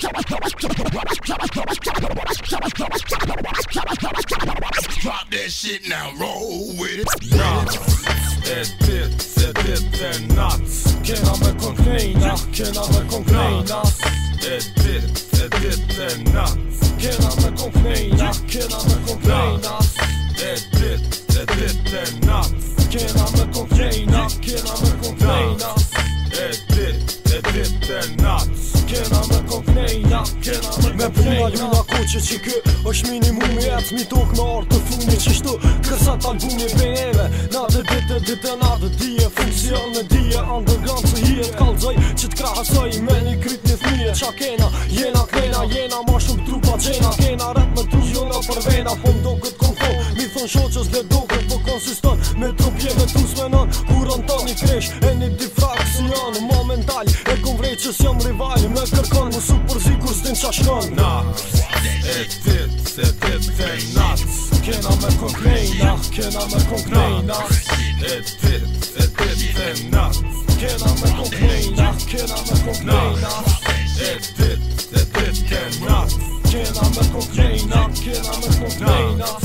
Drop that shit now, roll with it. Nuts, det, det, det är nuts. Killarna konkreta, killarna konkreta. Det, det, det, det är nuts. Killarna konkreta, killarna konkreta. Det, det, det, det är nuts. Killarna konkreta, killarna Me puna luna koqe që kë është minimum e atë mi tok në artë të fungi që shtu Kërsa të albumi bëjnjeve Na dhe dite dite na dhe dhije Funksion në dhije Andë Se hi e t'kallëzaj, Që të me një krit një thmije Qa kena, jena, kena, jena Ma shumë trupa qena Kena rap me tru jona për vena Po mdo këtë Mi thon shoqës dhe do këtë po konsiston Me trup jeve të smenon Kuron on një kresh e një difraksion Momentali e kon që s'jom rivali Me kërkon mu super ett ett ett ett med szaszlonna Etyt, med nac Kename konkrejna, kename konkrejna Etyt, etytej nac Kename konkrejna, kename konkrejna Etyt, etytej nac Kename ett kename konkrejna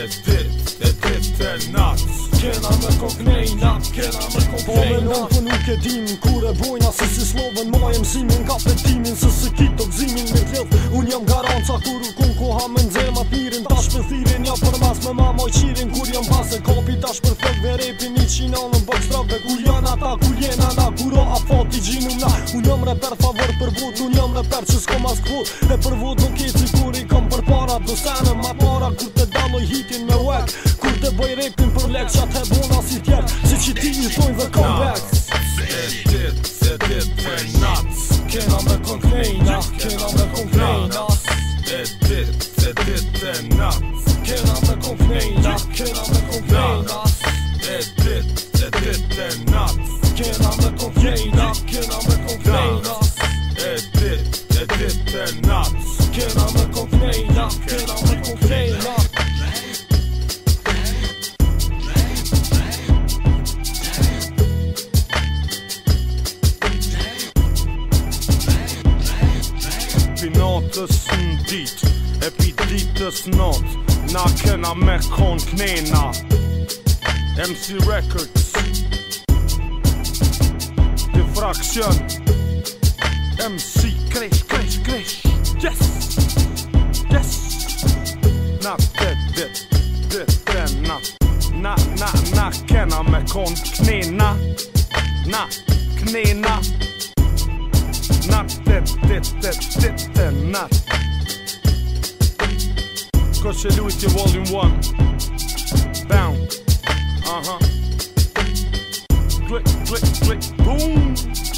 Etyt, etytej nac kena me kognej Nat kena me kognej Po me nëmë për nuk e dimin Kur e bojna se si sloven Ma e mësimin ka petimin Se se kitë të gzimin me tjet Unë jam garanca kur u kun koha me nëzema pirin Tash për thirin ja për mas me mama i qirin Kur jam e kopi tash për fek dhe repin I qina në bëkstrave Kur jan ata kur jena na Kuro a fati gjinu na Unë jam reper favor për vot Unë jam reper që s'ko as kvot E për vot nuk keci kur i kom për para Do sene para kur tehdit, tehditterna Killarna kom knäna, killarna kom knäna Tehdit, tehditterna Killarna kom knäna, killarna kom knäna Tehdit, tehditterna Killarna Statusen dit, epitetet snart Nackena, mekon, knäna MC Records Diffraction MC Crash, Crash, Crash Yes! Yes! Natte, det, det, denna Na, na, nackena, mekon, knäna Na, knäna Napster, tester, tester, nap. Kościa Luigi Volume 1. Bound. Uh huh. Click, click, click, boom.